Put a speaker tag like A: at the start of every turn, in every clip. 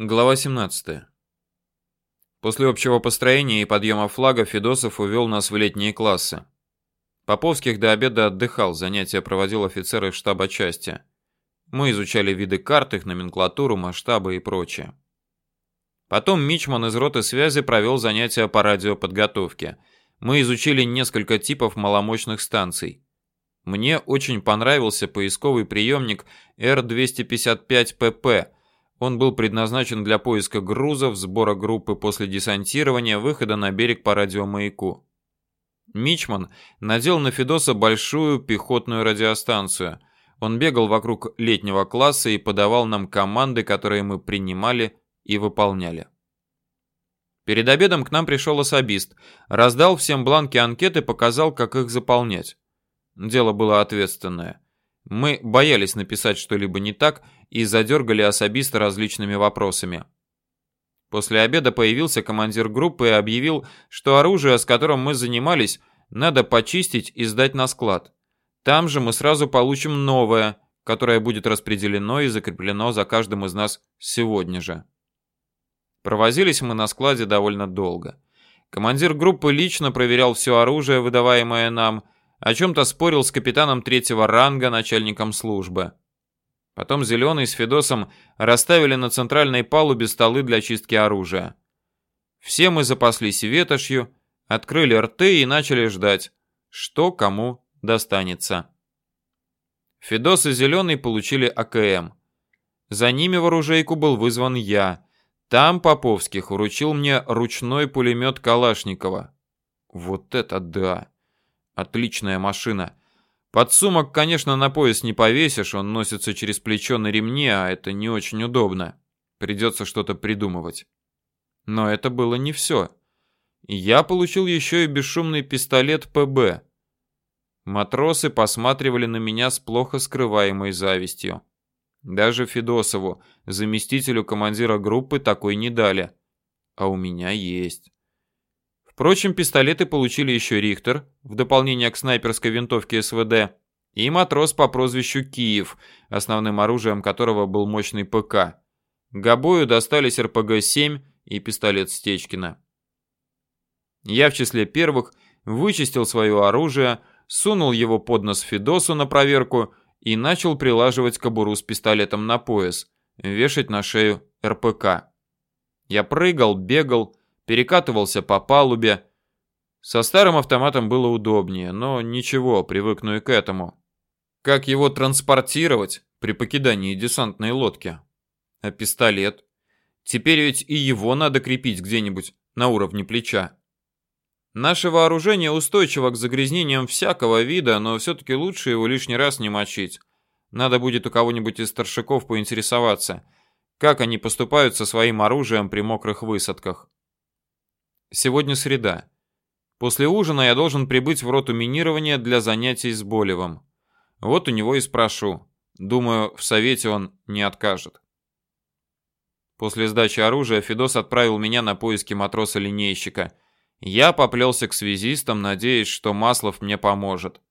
A: Глава 17. После общего построения и подъема флага Федосов увел нас в летние классы. Поповских до обеда отдыхал, занятия проводил офицер из штаба части. Мы изучали виды карт, их номенклатуру, масштабы и прочее. Потом Мичман из роты связи провел занятия по радиоподготовке. Мы изучили несколько типов маломощных станций. Мне очень понравился поисковый приемник R255PP он был предназначен для поиска грузов, сбора группы после десантирования, выхода на берег по радиомаяку. Мичман надел на Федоса большую пехотную радиостанцию. Он бегал вокруг летнего класса и подавал нам команды, которые мы принимали и выполняли. Перед обедом к нам пришел особист, раздал всем бланки анкеты, показал, как их заполнять. Дело было ответственное. Мы боялись написать что-либо не так и задергали особиста различными вопросами. После обеда появился командир группы и объявил, что оружие, с которым мы занимались, надо почистить и сдать на склад. Там же мы сразу получим новое, которое будет распределено и закреплено за каждым из нас сегодня же. Провозились мы на складе довольно долго. Командир группы лично проверял все оружие, выдаваемое нам, о чем-то спорил с капитаном третьего ранга, начальником службы. Потом Зеленый с Федосом расставили на центральной палубе столы для чистки оружия. Все мы запаслись ветошью, открыли рты и начали ждать, что кому достанется. Федос и Зеленый получили АКМ. За ними в оружейку был вызван я. Там Поповских вручил мне ручной пулемет Калашникова. Вот это да! Отличная машина. Подсумок, конечно, на пояс не повесишь, он носится через плечо на ремне, а это не очень удобно. Придется что-то придумывать. Но это было не все. Я получил еще и бесшумный пистолет ПБ. Матросы посматривали на меня с плохо скрываемой завистью. Даже Федосову, заместителю командира группы, такой не дали. А у меня есть. Впрочем, пистолеты получили еще Рихтер, в дополнение к снайперской винтовке СВД, и матрос по прозвищу Киев, основным оружием которого был мощный ПК. Габою достались РПГ-7 и пистолет Стечкина. Я в числе первых вычистил свое оружие, сунул его под нос Федосу на проверку и начал прилаживать кобуру с пистолетом на пояс, вешать на шею РПК. Я прыгал, бегал, перекатывался по палубе. Со старым автоматом было удобнее, но ничего, привыкну и к этому. Как его транспортировать при покидании десантной лодки? А пистолет? Теперь ведь и его надо крепить где-нибудь на уровне плеча. Наше вооружение устойчиво к загрязнениям всякого вида, но все-таки лучше его лишний раз не мочить. Надо будет у кого-нибудь из старшаков поинтересоваться, как они поступают со своим оружием при мокрых высадках. Сегодня среда. После ужина я должен прибыть в роту минирования для занятий с Болевым. Вот у него и спрошу. Думаю, в совете он не откажет. После сдачи оружия Федос отправил меня на поиски матроса-линейщика. Я поплелся к связистам, надеясь, что Маслов мне поможет.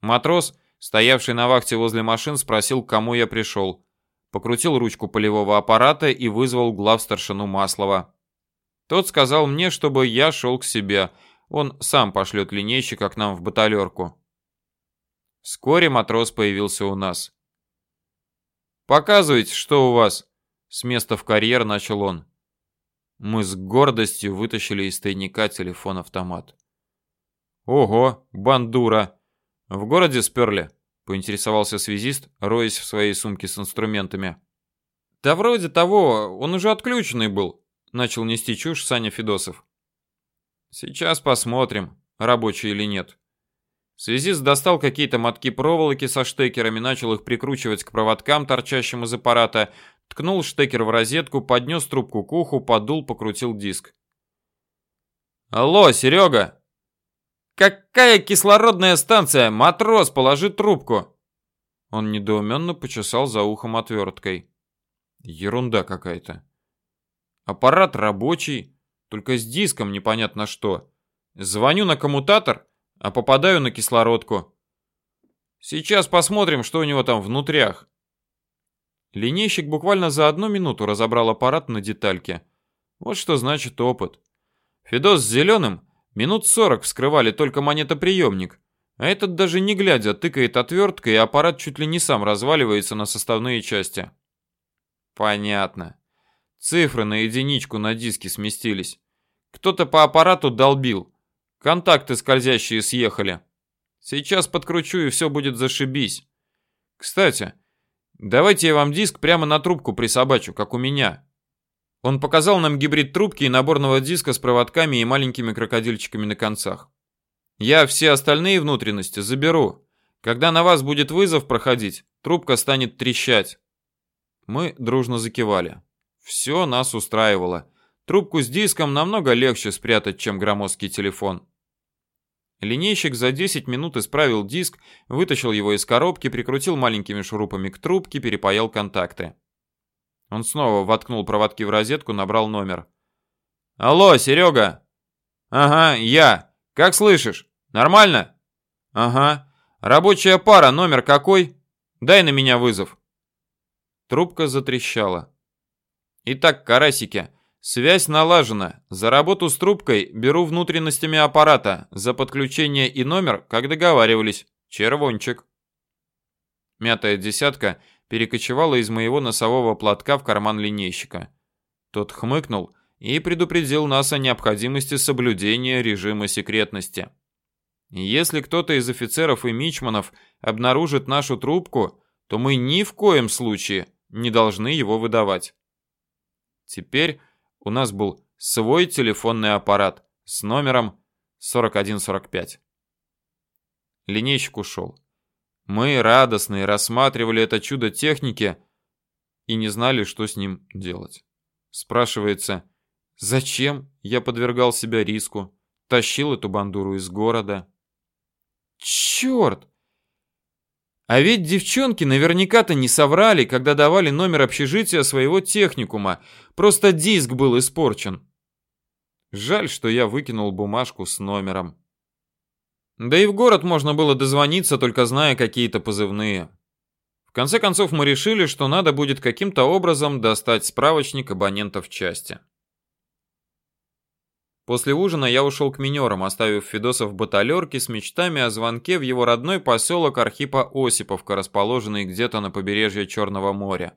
A: Матрос, стоявший на вахте возле машин, спросил, к кому я пришел. Покрутил ручку полевого аппарата и вызвал глав старшину Маслова. Тот сказал мне, чтобы я шел к себе. Он сам пошлет линейщика к нам в баталерку. Вскоре матрос появился у нас. «Показывайте, что у вас?» С места в карьер начал он. Мы с гордостью вытащили из тайника телефон-автомат. «Ого, бандура! В городе сперли?» — поинтересовался связист, роясь в своей сумке с инструментами. «Да вроде того, он уже отключенный был», Начал нести чушь Саня Федосов. Сейчас посмотрим, рабочий или нет. Связист достал какие-то мотки проволоки со штекерами, начал их прикручивать к проводкам, торчащим из аппарата, ткнул штекер в розетку, поднес трубку к уху, подул, покрутил диск. «Алло, Серега!» «Какая кислородная станция? Матрос, положи трубку!» Он недоуменно почесал за ухом отверткой. Ерунда какая-то. Аппарат рабочий, только с диском непонятно что. Звоню на коммутатор, а попадаю на кислородку. Сейчас посмотрим, что у него там внутрях. Линейщик буквально за одну минуту разобрал аппарат на детальки. Вот что значит опыт. Федос с зеленым минут сорок вскрывали только монетоприемник, а этот даже не глядя тыкает отверткой, и аппарат чуть ли не сам разваливается на составные части. Понятно. Цифры на единичку на диске сместились. Кто-то по аппарату долбил. Контакты скользящие съехали. Сейчас подкручу, и все будет зашибись. Кстати, давайте я вам диск прямо на трубку присобачу, как у меня. Он показал нам гибрид трубки и наборного диска с проводками и маленькими крокодильчиками на концах. Я все остальные внутренности заберу. Когда на вас будет вызов проходить, трубка станет трещать. Мы дружно закивали. Все нас устраивало. Трубку с диском намного легче спрятать, чем громоздкий телефон. Линейщик за 10 минут исправил диск, вытащил его из коробки, прикрутил маленькими шурупами к трубке, перепаял контакты. Он снова воткнул проводки в розетку, набрал номер. «Алло, Серега!» «Ага, я. Как слышишь? Нормально?» «Ага. Рабочая пара, номер какой? Дай на меня вызов». Трубка затрещала. «Итак, карасики, связь налажена. За работу с трубкой беру внутренностями аппарата. За подключение и номер, как договаривались. Червончик». Мятая десятка перекочевала из моего носового платка в карман линейщика. Тот хмыкнул и предупредил нас о необходимости соблюдения режима секретности. Если кто-то из офицеров и мичманов обнаружит нашу трубку, то мы ни в коем случае не должны его выдавать. Теперь у нас был свой телефонный аппарат с номером 4145. Линейщик ушел. Мы, радостные, рассматривали это чудо техники и не знали, что с ним делать. Спрашивается, зачем я подвергал себя риску, тащил эту бандуру из города? Черт! А ведь девчонки наверняка-то не соврали, когда давали номер общежития своего техникума, просто диск был испорчен. Жаль, что я выкинул бумажку с номером. Да и в город можно было дозвониться, только зная какие-то позывные. В конце концов мы решили, что надо будет каким-то образом достать справочник абонентов части. После ужина я ушел к минерам, оставив Федоса в баталерке с мечтами о звонке в его родной поселок Архипа Осиповка, расположенный где-то на побережье Черного моря.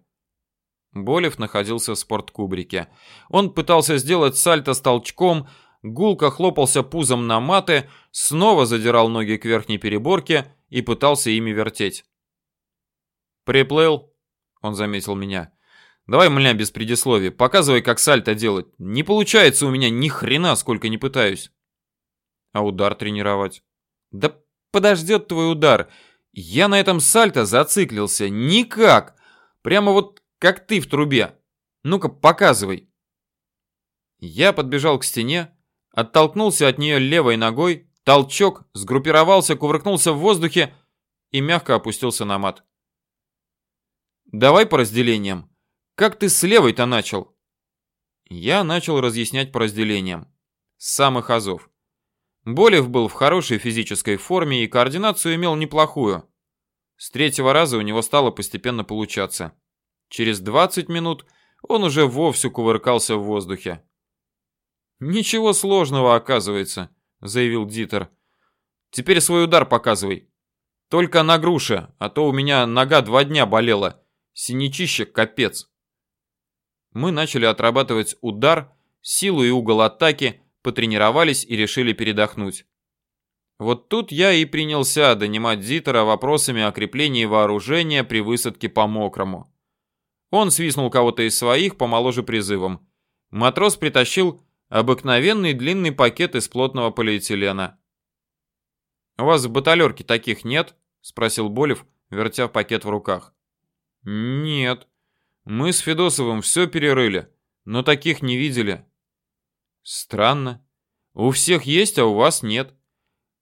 A: Болев находился в спорткубрике. Он пытался сделать сальто с толчком, гулко хлопался пузом на маты, снова задирал ноги к верхней переборке и пытался ими вертеть. «Приплыл?» — он заметил меня. «Давай, мля, без предисловий, показывай, как сальто делать. Не получается у меня ни хрена, сколько не пытаюсь». «А удар тренировать?» «Да подождет твой удар. Я на этом сальто зациклился. Никак. Прямо вот как ты в трубе. Ну-ка, показывай». Я подбежал к стене, Оттолкнулся от нее левой ногой, толчок, сгруппировался, кувыркнулся в воздухе и мягко опустился на мат. «Давай по разделениям. Как ты с левой-то начал?» Я начал разъяснять по разделениям. С самых азов. Болев был в хорошей физической форме и координацию имел неплохую. С третьего раза у него стало постепенно получаться. Через 20 минут он уже вовсю кувыркался в воздухе. «Ничего сложного, оказывается», — заявил Дитер. «Теперь свой удар показывай. Только на груше, а то у меня нога два дня болела. Синячище капец». Мы начали отрабатывать удар, силу и угол атаки, потренировались и решили передохнуть. Вот тут я и принялся донимать Дитера вопросами о креплении вооружения при высадке по мокрому. Он свистнул кого-то из своих помоложе призывом. Матрос притащил Обыкновенный длинный пакет из плотного полиэтилена. «У вас в баталерке таких нет?» — спросил Болев, вертя пакет в руках. «Нет. Мы с Федосовым все перерыли, но таких не видели». «Странно. У всех есть, а у вас нет.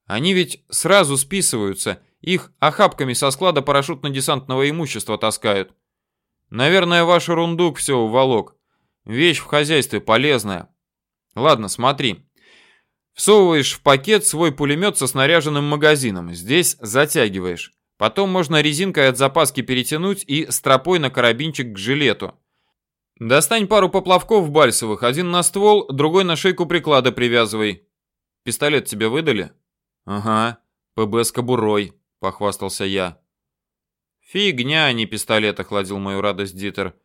A: Они ведь сразу списываются, их охапками со склада парашютно-десантного имущества таскают. Наверное, ваш рундук все уволок. Вещь в хозяйстве полезная, Ладно, смотри. Всовываешь в пакет свой пулемет со снаряженным магазином. Здесь затягиваешь. Потом можно резинкой от запаски перетянуть и стропой на карабинчик к жилету. Достань пару поплавков бальсовых, один на ствол, другой на шейку приклада привязывай. Пистолет тебе выдали? Ага, ПБ с кобурой, похвастался я. Фигня, а не пистолет, охладил мою радость Дитер.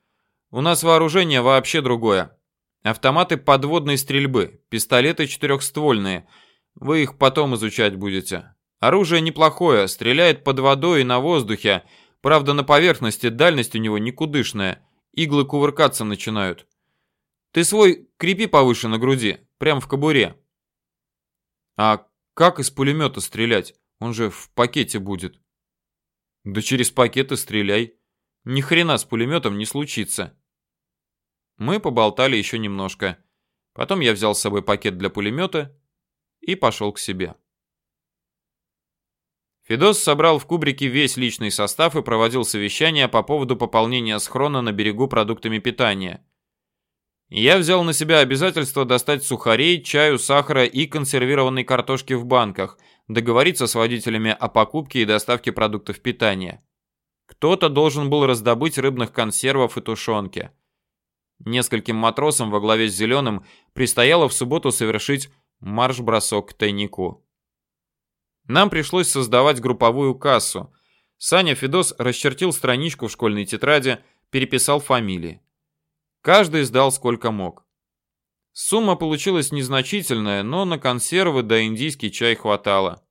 A: У нас вооружение вообще другое. Автоматы подводной стрельбы, пистолеты четырехствольные. Вы их потом изучать будете. Оружие неплохое, стреляет под водой и на воздухе. Правда, на поверхности дальность у него никудышная. Иглы кувыркаться начинают. Ты свой крепи повыше на груди, прямо в кобуре. А как из пулемета стрелять? Он же в пакете будет. Да через пакеты стреляй. Ни хрена с пулеметом не случится. Мы поболтали еще немножко. Потом я взял с собой пакет для пулемета и пошел к себе. Федос собрал в кубрике весь личный состав и проводил совещание по поводу пополнения схрона на берегу продуктами питания. Я взял на себя обязательство достать сухарей, чаю, сахара и консервированной картошки в банках, договориться с водителями о покупке и доставке продуктов питания. Кто-то должен был раздобыть рыбных консервов и тушенки. Нескольким матросам во главе с Зеленым предстояло в субботу совершить марш-бросок к тайнику. Нам пришлось создавать групповую кассу. Саня Федос расчертил страничку в школьной тетради, переписал фамилии. Каждый сдал сколько мог. Сумма получилась незначительная, но на консервы да индийский чай хватало.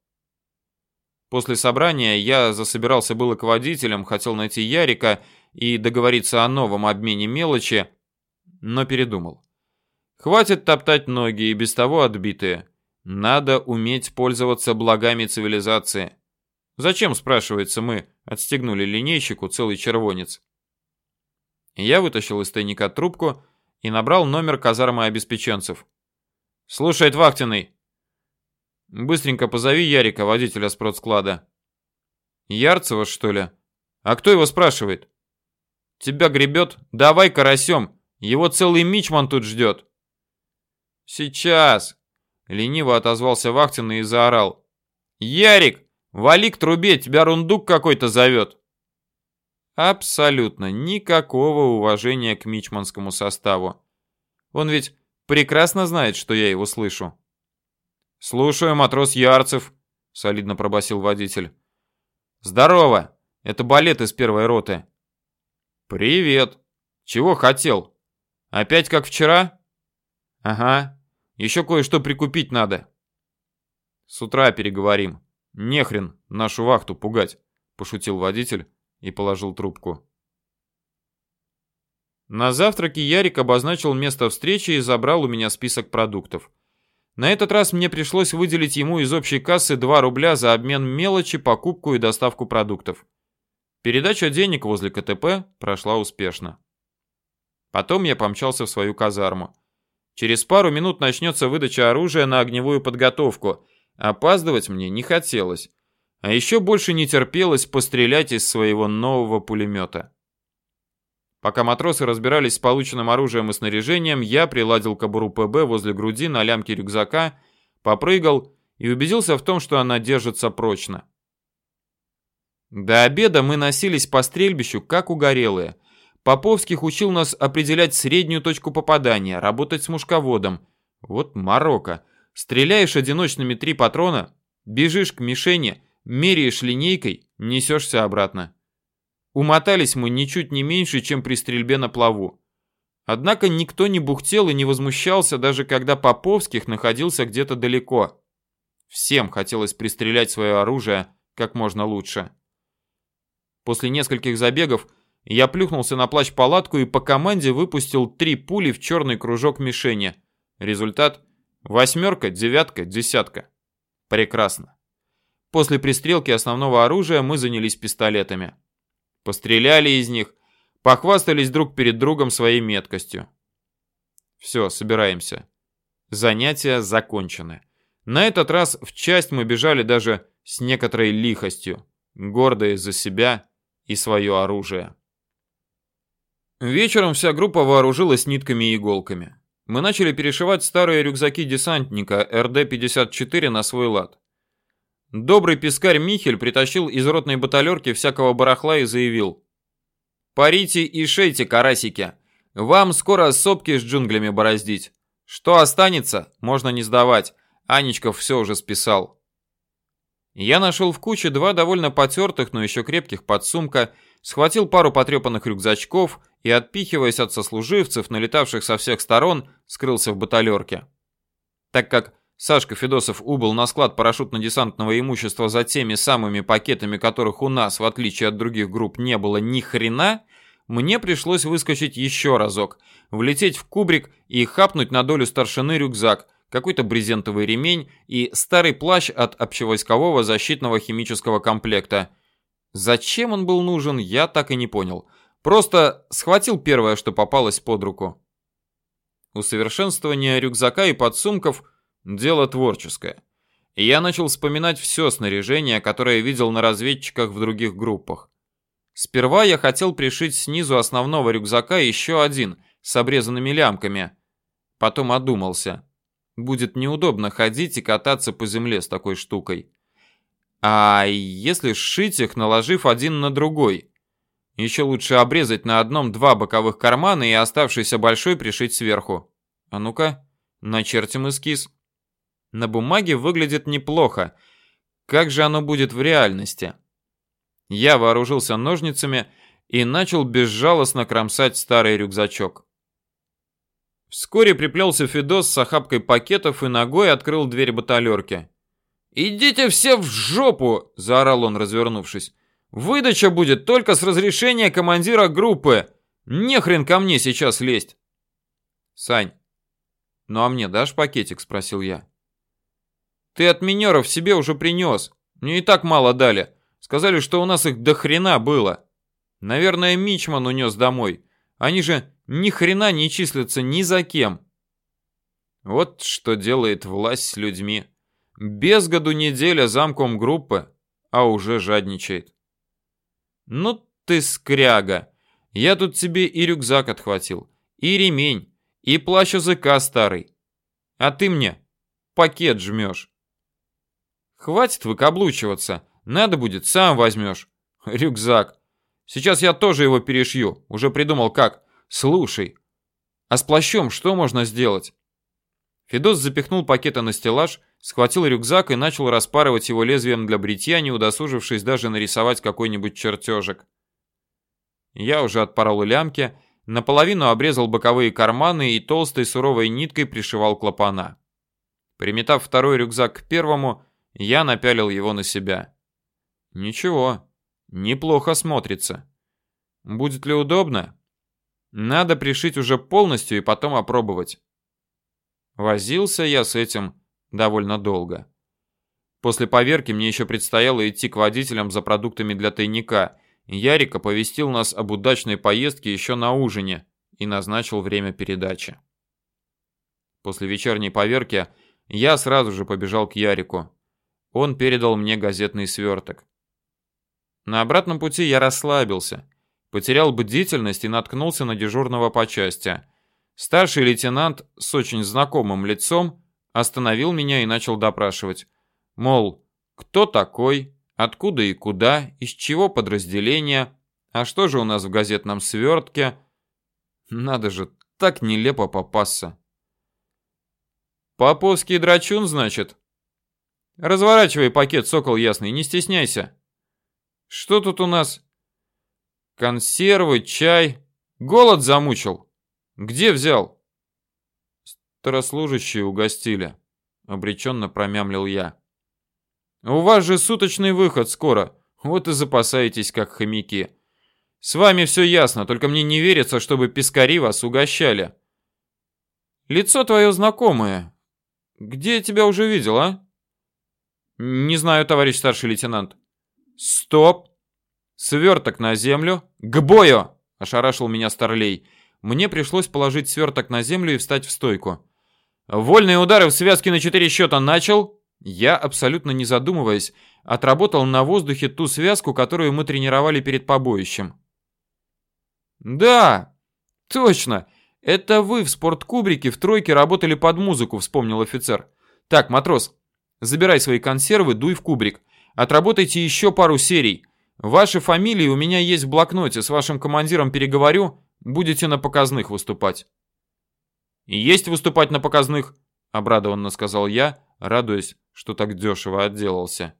A: После собрания я засобирался было к водителям, хотел найти Ярика и договориться о новом обмене мелочи, но передумал. Хватит топтать ноги и без того отбитые. Надо уметь пользоваться благами цивилизации. Зачем, спрашивается, мы отстегнули линейщику целый червонец? Я вытащил из тайника трубку и набрал номер казармы обеспеченцев. «Слушает Вахтиной». «Быстренько позови Ярика, водителя спродсклада». «Ярцева, что ли? А кто его спрашивает?» «Тебя гребет? Давай карасем, его целый мичман тут ждет». «Сейчас!» — лениво отозвался Вахтин и заорал. «Ярик, вали к трубе, тебя рундук какой-то зовет!» Абсолютно никакого уважения к мичманскому составу. Он ведь прекрасно знает, что я его слышу. «Слушаю, матрос Ярцев», — солидно пробасил водитель. «Здорово! Это балет из первой роты». «Привет! Чего хотел? Опять как вчера?» «Ага. Еще кое-что прикупить надо». «С утра переговорим. Нехрен нашу вахту пугать», — пошутил водитель и положил трубку. На завтраке Ярик обозначил место встречи и забрал у меня список продуктов. На этот раз мне пришлось выделить ему из общей кассы 2 рубля за обмен мелочи, покупку и доставку продуктов. Передача денег возле КТП прошла успешно. Потом я помчался в свою казарму. Через пару минут начнется выдача оружия на огневую подготовку. Опаздывать мне не хотелось. А еще больше не терпелось пострелять из своего нового пулемета. Пока матросы разбирались с полученным оружием и снаряжением, я приладил кобуру ПБ возле груди на лямке рюкзака, попрыгал и убедился в том, что она держится прочно. До обеда мы носились по стрельбищу, как угорелые. Поповских учил нас определять среднюю точку попадания, работать с мушководом. Вот Марокко. Стреляешь одиночными три патрона, бежишь к мишени, меряешь линейкой, несешься обратно. Умотались мы ничуть не меньше, чем при стрельбе на плаву. Однако никто не бухтел и не возмущался, даже когда Поповских находился где-то далеко. Всем хотелось пристрелять свое оружие как можно лучше. После нескольких забегов я плюхнулся на плащ-палатку и по команде выпустил три пули в черный кружок мишени. Результат – восьмерка, девятка, десятка. Прекрасно. После пристрелки основного оружия мы занялись пистолетами. Постреляли из них, похвастались друг перед другом своей меткостью. Все, собираемся. Занятия закончены. На этот раз в часть мы бежали даже с некоторой лихостью, гордые за себя и свое оружие. Вечером вся группа вооружилась нитками и иголками. Мы начали перешивать старые рюкзаки десантника РД-54 на свой лад. добрый пескарь Михель притащил из ротной баталерки всякого барахла и заявил. «Парите и шейте, карасики. Вам скоро сопки с джунглями бороздить. Что останется, можно не сдавать. Анечков все уже списал». Я нашел в куче два довольно потертых, но еще крепких подсумка, схватил пару потрепанных рюкзачков и, отпихиваясь от сослуживцев, налетавших со всех сторон, скрылся в баталерке. Так как Сашка Федосов убыл на склад парашютно-десантного имущества за теми самыми пакетами, которых у нас, в отличие от других групп, не было ни хрена, мне пришлось выскочить еще разок, влететь в кубрик и хапнуть на долю старшины рюкзак, какой-то брезентовый ремень и старый плащ от общевойскового защитного химического комплекта. Зачем он был нужен, я так и не понял. Просто схватил первое, что попалось под руку. Усовершенствование рюкзака и подсумков – дело творческое. И я начал вспоминать все снаряжение, которое видел на разведчиках в других группах. Сперва я хотел пришить снизу основного рюкзака еще один, с обрезанными лямками. Потом одумался. Будет неудобно ходить и кататься по земле с такой штукой. А если сшить их, наложив один на другой? Еще лучше обрезать на одном два боковых кармана и оставшийся большой пришить сверху. А ну-ка, начертим эскиз. На бумаге выглядит неплохо. Как же оно будет в реальности? Я вооружился ножницами и начал безжалостно кромсать старый рюкзачок. Вскоре приплелся Федос с охапкой пакетов и ногой открыл дверь баталерки. «Идите все в жопу!» – заорал он, развернувшись. «Выдача будет только с разрешения командира группы! Не хрен ко мне сейчас лезть!» «Сань, ну а мне дашь пакетик?» – спросил я. «Ты от минеров себе уже принес. Мне и так мало дали. Сказали, что у нас их до хрена было. Наверное, Мичман унес домой. Они же ни хрена не числятся ни за кем. Вот что делает власть с людьми. Без году неделя замком группы, а уже жадничает. Ну ты скряга. Я тут тебе и рюкзак отхватил, и ремень, и плащ языка старый. А ты мне пакет жмешь. Хватит выкаблучиваться. Надо будет, сам возьмешь. Рюкзак. Сейчас я тоже его перешью. Уже придумал как. Слушай, а с плащом что можно сделать? Федос запихнул пакеты на стеллаж, схватил рюкзак и начал распарывать его лезвием для бритья, не удосужившись даже нарисовать какой-нибудь чертежик. Я уже отпорол лямки, наполовину обрезал боковые карманы и толстой суровой ниткой пришивал клапана. Приметав второй рюкзак к первому, я напялил его на себя. Ничего, неплохо смотрится. Будет ли удобно? Надо пришить уже полностью и потом опробовать. Возился я с этим довольно долго. После поверки мне еще предстояло идти к водителям за продуктами для тайника. Ярик оповестил нас об удачной поездке еще на ужине и назначил время передачи. После вечерней поверки я сразу же побежал к Ярику. Он передал мне газетный сверток. На обратном пути я расслабился потерял бдительность и наткнулся на дежурного по части. Старший лейтенант с очень знакомым лицом остановил меня и начал допрашивать. Мол, кто такой, откуда и куда, из чего подразделение, а что же у нас в газетном свертке? Надо же, так нелепо попасться. Поповский драчун, значит? Разворачивай пакет, сокол ясный, не стесняйся. Что тут у нас? Консервы, чай. Голод замучил. Где взял? Старослужащие угостили. Обреченно промямлил я. У вас же суточный выход скоро. Вот и запасаетесь, как хомяки. С вами все ясно, только мне не верится, чтобы пескари вас угощали. Лицо твое знакомое. Где я тебя уже видел, а? Не знаю, товарищ старший лейтенант. Стоп! Сверток на землю. К бою! Ошарашил меня Старлей. Мне пришлось положить сверток на землю и встать в стойку. Вольные удары в связке на четыре счета начал. Я, абсолютно не задумываясь, отработал на воздухе ту связку, которую мы тренировали перед побоищем. «Да, точно. Это вы в спорткубрике в тройке работали под музыку», — вспомнил офицер. «Так, матрос, Забирай свои консервы, дуй в кубрик. Отработайте еще пару серий. Ваши фамилии у меня есть в блокноте, с вашим командиром переговорю, будете на показных выступать. есть выступать на показных, обрадованно сказал я, радуясь, что так дешево отделался.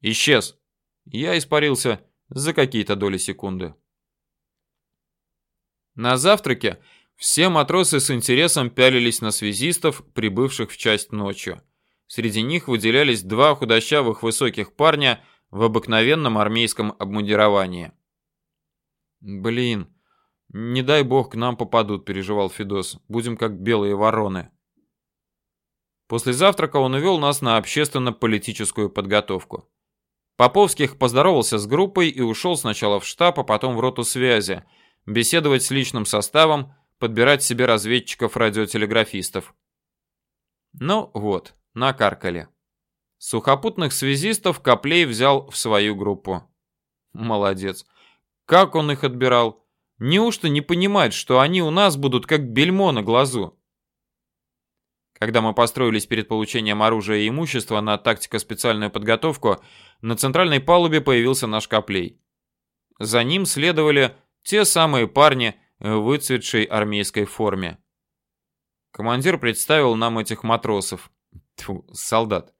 A: Исчез. Я испарился за какие-то доли секунды. На завтраке все матросы с интересом пялились на связистов, прибывших в часть ночью. Среди них выделялись два худощавых высоких парня в обыкновенном армейском обмундировании. «Блин, не дай бог к нам попадут», — переживал Федос. «Будем как белые вороны». После завтрака он увел нас на общественно-политическую подготовку. Поповских поздоровался с группой и ушел сначала в штаб, а потом в роту связи, беседовать с личным составом, подбирать себе разведчиков-радиотелеграфистов. Ну вот, накаркали. Сухопутных связистов Коплей взял в свою группу. Молодец. Как он их отбирал? Неужто не понимает, что они у нас будут как бельмо на глазу? Когда мы построились перед получением оружия и имущества на тактико-специальную подготовку, на центральной палубе появился наш Коплей. За ним следовали те самые парни в выцветшей армейской форме. Командир представил нам этих матросов. Тьфу, солдат.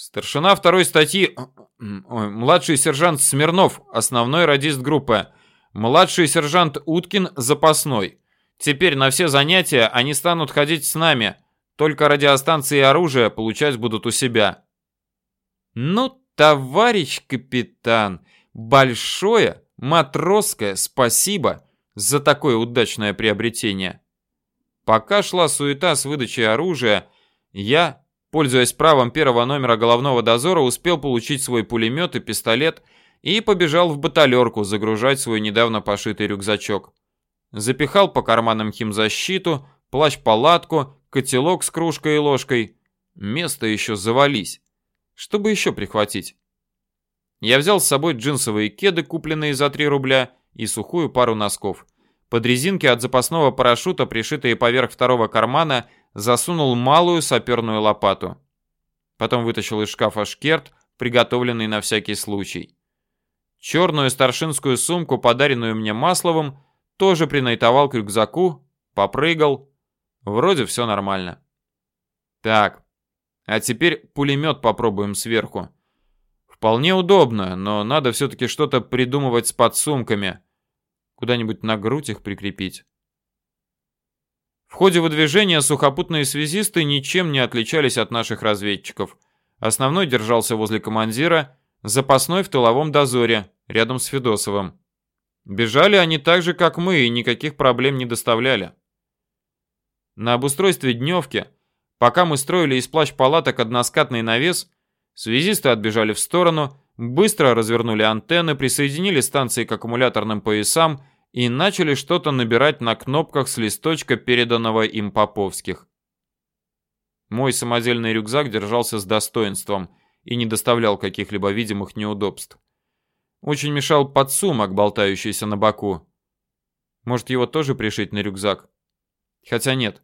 A: Старшина второй статьи... Ой, младший сержант Смирнов, основной радист группы. Младший сержант Уткин, запасной. Теперь на все занятия они станут ходить с нами. Только радиостанции и оружие получать будут у себя. Ну, товарищ капитан, большое матросское спасибо за такое удачное приобретение. Пока шла суета с выдачей оружия, я, пользуясь правом первого номера головного дозора, успел получить свой пулемет и пистолет и побежал в баталерку загружать свой недавно пошитый рюкзачок. Запихал по карманам химзащиту, плащ-палатку котелок с кружкой и ложкой. Место еще завались. Что бы еще прихватить? Я взял с собой джинсовые кеды, купленные за 3 рубля, и сухую пару носков. Под резинки от запасного парашюта, пришитые поверх второго кармана, засунул малую саперную лопату. Потом вытащил из шкафа шкерт, приготовленный на всякий случай. Черную старшинскую сумку, подаренную мне Масловым, тоже принайтовал к рюкзаку, попрыгал, Вроде все нормально. Так, а теперь пулемет попробуем сверху. Вполне удобно, но надо все-таки что-то придумывать с подсумками. Куда-нибудь на грудь их прикрепить. В ходе выдвижения сухопутные связисты ничем не отличались от наших разведчиков. Основной держался возле командира, запасной в тыловом дозоре, рядом с Федосовым. Бежали они так же, как мы, и никаких проблем не доставляли. На обустройстве дневки, пока мы строили из плащ-палаток односкатный навес, связисты отбежали в сторону, быстро развернули антенны, присоединили станции к аккумуляторным поясам и начали что-то набирать на кнопках с листочка, переданного им Поповских. Мой самодельный рюкзак держался с достоинством и не доставлял каких-либо видимых неудобств. Очень мешал подсумок, болтающийся на боку. Может, его тоже пришить на рюкзак? Хотя нет,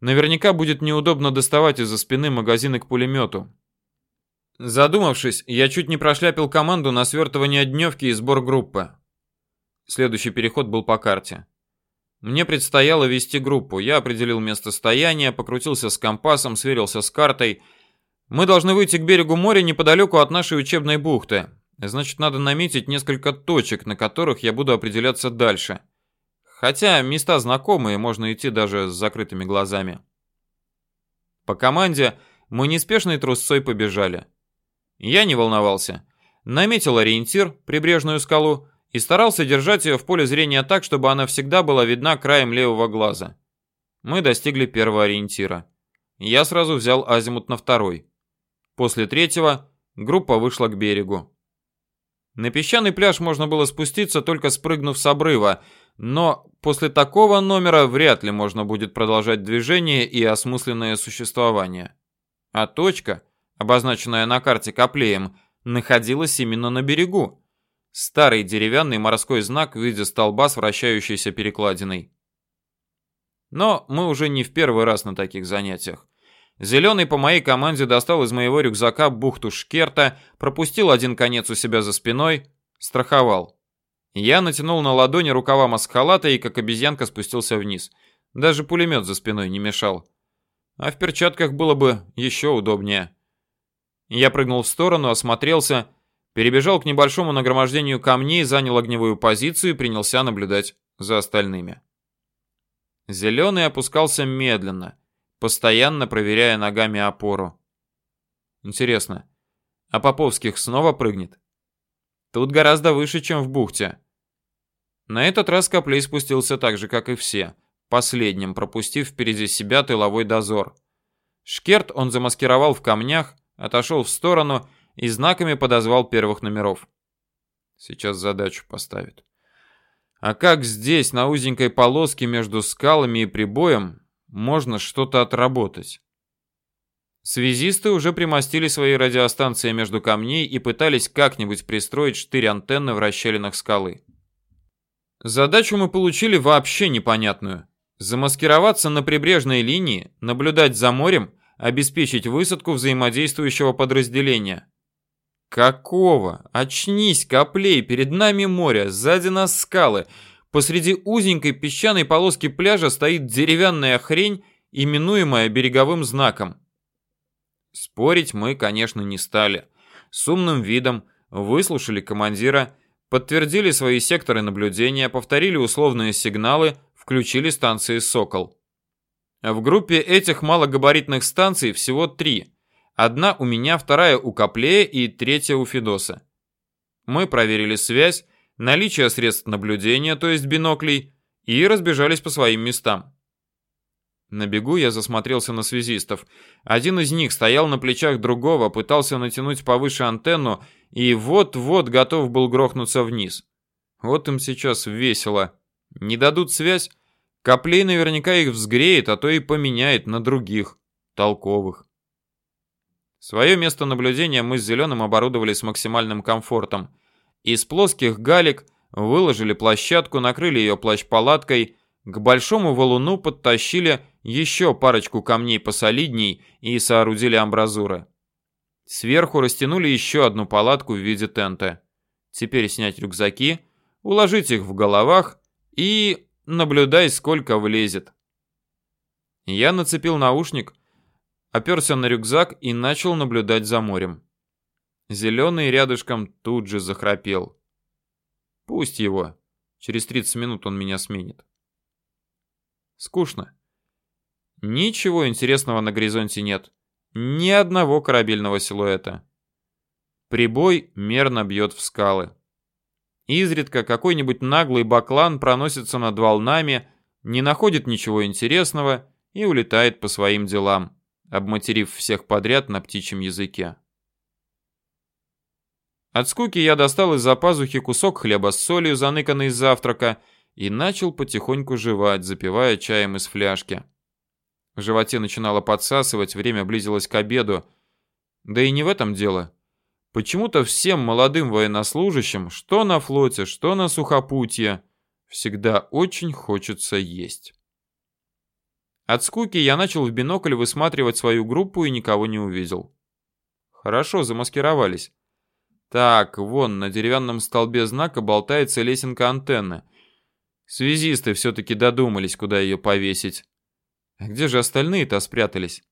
A: Наверняка будет неудобно доставать из-за спины магазины к пулемету. Задумавшись, я чуть не прошляпил команду на свертывание дневки и сбор группы. Следующий переход был по карте. Мне предстояло вести группу. Я определил место стояния, покрутился с компасом, сверился с картой. Мы должны выйти к берегу моря неподалеку от нашей учебной бухты. Значит, надо наметить несколько точек, на которых я буду определяться дальше. Хотя места знакомые, можно идти даже с закрытыми глазами. По команде мы неспешной трусцой побежали. Я не волновался. Наметил ориентир, прибрежную скалу, и старался держать ее в поле зрения так, чтобы она всегда была видна краем левого глаза. Мы достигли первого ориентира. Я сразу взял азимут на второй. После третьего группа вышла к берегу. На песчаный пляж можно было спуститься, только спрыгнув с обрыва, но после такого номера вряд ли можно будет продолжать движение и осмысленное существование. А точка, обозначенная на карте Коплеем, находилась именно на берегу. Старый деревянный морской знак в виде столба с вращающейся перекладиной. Но мы уже не в первый раз на таких занятиях. Зеленый по моей команде достал из моего рюкзака бухту шкерта, пропустил один конец у себя за спиной, страховал. Я натянул на ладони рукава маскалата и как обезьянка спустился вниз. Даже пулемет за спиной не мешал. А в перчатках было бы еще удобнее. Я прыгнул в сторону, осмотрелся, перебежал к небольшому нагромождению камней, занял огневую позицию и принялся наблюдать за остальными. Зеленый опускался медленно, постоянно проверяя ногами опору. Интересно, а Поповских снова прыгнет? Тут гораздо выше, чем в бухте. На этот раз Коплей спустился так же, как и все, последним, пропустив впереди себя тыловой дозор. Шкерт он замаскировал в камнях, отошел в сторону и знаками подозвал первых номеров. Сейчас задачу поставит. А как здесь, на узенькой полоске между скалами и прибоем, можно что-то отработать. Связисты уже примостили свои радиостанции между камней и пытались как-нибудь пристроить штырь антенны в расщелинах скалы. Задачу мы получили вообще непонятную. Замаскироваться на прибрежной линии, наблюдать за морем, обеспечить высадку взаимодействующего подразделения. Какого? Очнись, коплей, перед нами море, сзади нас скалы – Посреди узенькой песчаной полоски пляжа стоит деревянная хрень, именуемая береговым знаком. Спорить мы, конечно, не стали. С умным видом выслушали командира, подтвердили свои секторы наблюдения, повторили условные сигналы, включили станции «Сокол». В группе этих малогабаритных станций всего три. Одна у меня, вторая у Коплея и третья у Федоса. Мы проверили связь, наличие средств наблюдения, то есть биноклей, и разбежались по своим местам. На бегу я засмотрелся на связистов. Один из них стоял на плечах другого, пытался натянуть повыше антенну и вот-вот готов был грохнуться вниз. Вот им сейчас весело. Не дадут связь, Коплей наверняка их взгреет, а то и поменяет на других, толковых. Свое место наблюдения мы с Зеленым оборудовали с максимальным комфортом. Из плоских галек выложили площадку, накрыли ее плащ-палаткой, к большому валуну подтащили еще парочку камней посолидней и соорудили амбразуры. Сверху растянули еще одну палатку в виде тента. Теперь снять рюкзаки, уложить их в головах и наблюдай, сколько влезет. Я нацепил наушник, оперся на рюкзак и начал наблюдать за морем. Зеленый рядышком тут же захрапел. Пусть его. Через 30 минут он меня сменит. Скучно. Ничего интересного на горизонте нет. Ни одного корабельного силуэта. Прибой мерно бьет в скалы. Изредка какой-нибудь наглый баклан проносится над волнами, не находит ничего интересного и улетает по своим делам, обматерив всех подряд на птичьем языке. От скуки я достал из-за пазухи кусок хлеба с солью, заныканный из завтрака, и начал потихоньку жевать, запивая чаем из фляжки. В животе начинало подсасывать, время близилось к обеду. Да и не в этом дело. Почему-то всем молодым военнослужащим, что на флоте, что на сухопутье, всегда очень хочется есть. От скуки я начал в бинокль высматривать свою группу и никого не увидел. Хорошо замаскировались. Так, вон, на деревянном столбе знака болтается лесенка антенны. Связисты все-таки додумались, куда ее повесить. А где же остальные-то спрятались?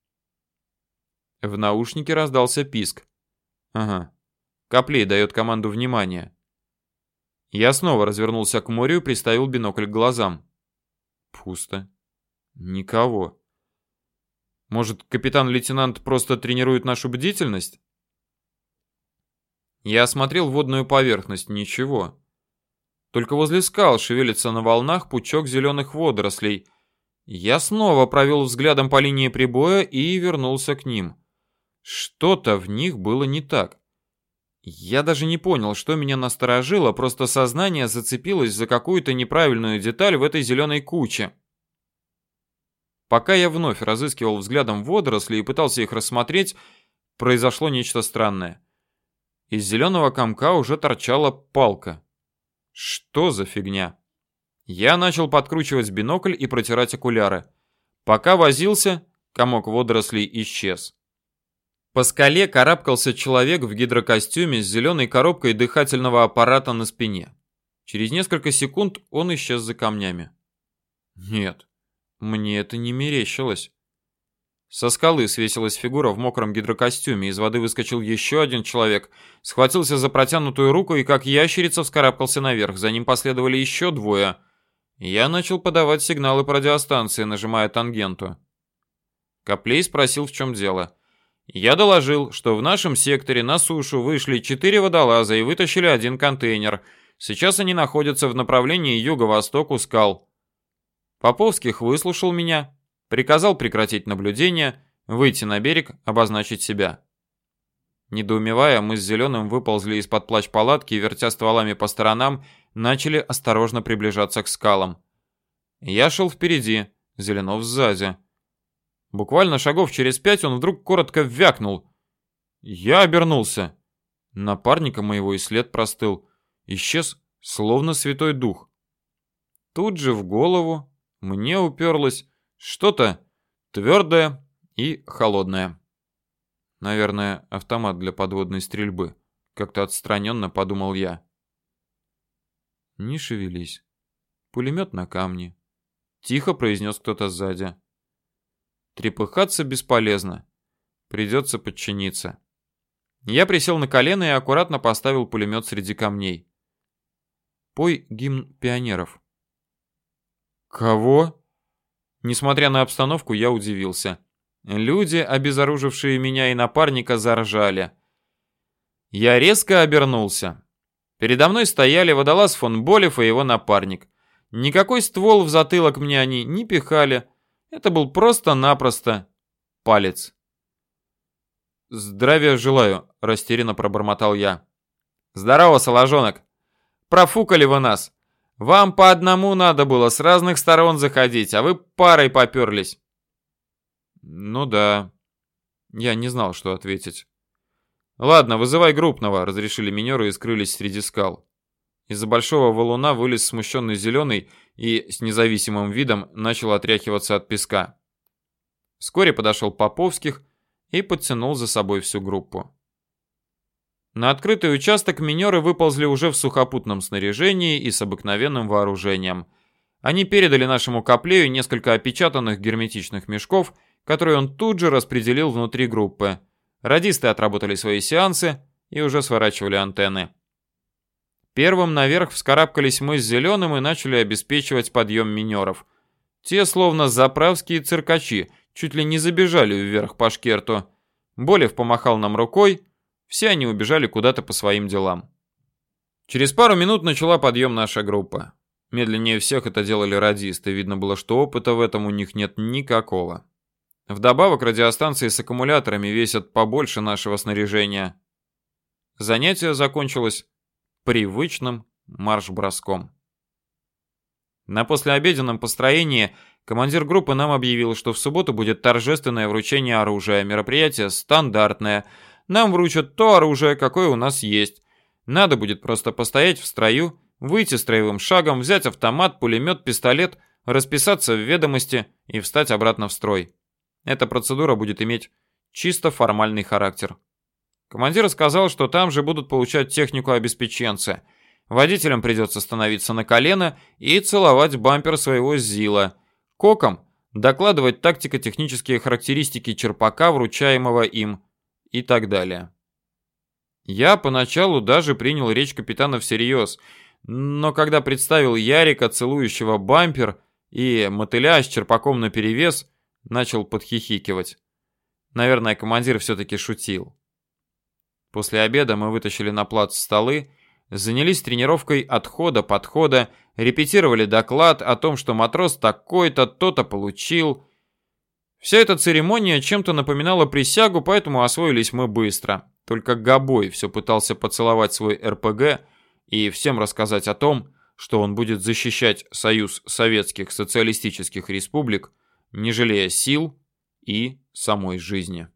A: В наушнике раздался писк. Ага. Коплей дает команду внимания. Я снова развернулся к морю и приставил бинокль к глазам. Пусто. Никого. Может, капитан-лейтенант просто тренирует нашу бдительность? Я осмотрел водную поверхность, ничего. Только возле скал шевелится на волнах пучок зеленых водорослей. Я снова провел взглядом по линии прибоя и вернулся к ним. Что-то в них было не так. Я даже не понял, что меня насторожило, просто сознание зацепилось за какую-то неправильную деталь в этой зеленой куче. Пока я вновь разыскивал взглядом водоросли и пытался их рассмотреть, произошло нечто странное. Из зеленого комка уже торчала палка. Что за фигня? Я начал подкручивать бинокль и протирать окуляры. Пока возился, комок водорослей исчез. По скале карабкался человек в гидрокостюме с зеленой коробкой дыхательного аппарата на спине. Через несколько секунд он исчез за камнями. Нет, мне это не мерещилось. Со скалы свесилась фигура в мокром гидрокостюме, из воды выскочил еще один человек, схватился за протянутую руку и как ящерица вскарабкался наверх, за ним последовали еще двое. Я начал подавать сигналы по радиостанции, нажимая тангенту. Коплей спросил, в чем дело. Я доложил, что в нашем секторе на сушу вышли четыре водолаза и вытащили один контейнер. Сейчас они находятся в направлении юго-восток у скал. Поповских выслушал меня, приказал прекратить наблюдение, выйти на берег, обозначить себя. Недоумевая, мы с Зеленым выползли из-под плащ-палатки и, вертя стволами по сторонам, начали осторожно приближаться к скалам. Я шел впереди, Зеленов сзади. Буквально шагов через пять он вдруг коротко вякнул. Я обернулся. Напарника моего и след простыл. Исчез, словно святой дух. Тут же в голову мне уперлось что-то твердое и холодное. Наверное, автомат для подводной стрельбы. Как-то отстраненно подумал я. Не шевелись. Пулемет на камне. Тихо произнес кто-то сзади. Трепыхаться бесполезно. Придется подчиниться. Я присел на колено и аккуратно поставил пулемет среди камней. Пой гимн пионеров. Кого? Несмотря на обстановку, я удивился. Люди, обезоружившие меня и напарника, заржали. Я резко обернулся. Передо мной стояли водолаз фон Болев и его напарник. Никакой ствол в затылок мне они не пихали, это был просто-напросто палец. «Здравия желаю», — растерянно пробормотал я. «Здорово, соложонок. Профукали вы нас. Вам по одному надо было с разных сторон заходить, а вы парой поперлись». «Ну да». Я не знал, что ответить. «Ладно, вызывай группного», — разрешили минеры и скрылись среди скал. Из-за большого валуна вылез смущенный зеленый и с независимым видом начал отряхиваться от песка. Вскоре подошел Поповских и подтянул за собой всю группу. На открытый участок минеры выползли уже в сухопутном снаряжении и с обыкновенным вооружением. Они передали нашему коплею несколько опечатанных герметичных мешков, которые он тут же распределил внутри группы. Радисты отработали свои сеансы и уже сворачивали антенны. Первым наверх вскарабкались мы с Зеленым и начали обеспечивать подъем минеров. Те, словно заправские циркачи, чуть ли не забежали вверх по шкерту. Болев помахал нам рукой, все они убежали куда-то по своим делам. Через пару минут начала подъем наша группа. Медленнее всех это делали радисты, видно было, что опыта в этом у них нет никакого. Вдобавок радиостанции с аккумуляторами весят побольше нашего снаряжения. Занятие закончилось привычным марш-броском. На послеобеденном построении командир группы нам объявил, что в субботу будет торжественное вручение оружия. Мероприятие стандартное. Нам вручат то оружие, какое у нас есть. Надо будет просто постоять в строю, выйти строевым шагом, взять автомат, пулемет, пистолет, расписаться в ведомости и встать обратно в строй. Эта процедура будет иметь чисто формальный характер. Командир сказал, что там же будут получать технику обеспеченцы. Водителям придется становиться на колено и целовать бампер своего ЗИЛа. Коком докладывать тактико-технические характеристики черпака, вручаемого им, и так далее. Я поначалу даже принял речь капитана всерьез, но когда представил Ярика, целующего бампер, и мотыля с черпаком наперевес, начал подхихикивать. Наверное, командир все-таки шутил. После обеда мы вытащили на плац столы, занялись тренировкой отхода-подхода, репетировали доклад о том, что матрос такой-то, то-то получил. Вся эта церемония чем-то напоминала присягу, поэтому освоились мы быстро. Только Габой все пытался поцеловать свой РПГ и всем рассказать о том, что он будет защищать Союз Советских Социалистических Республик, не жалея сил и самой жизни.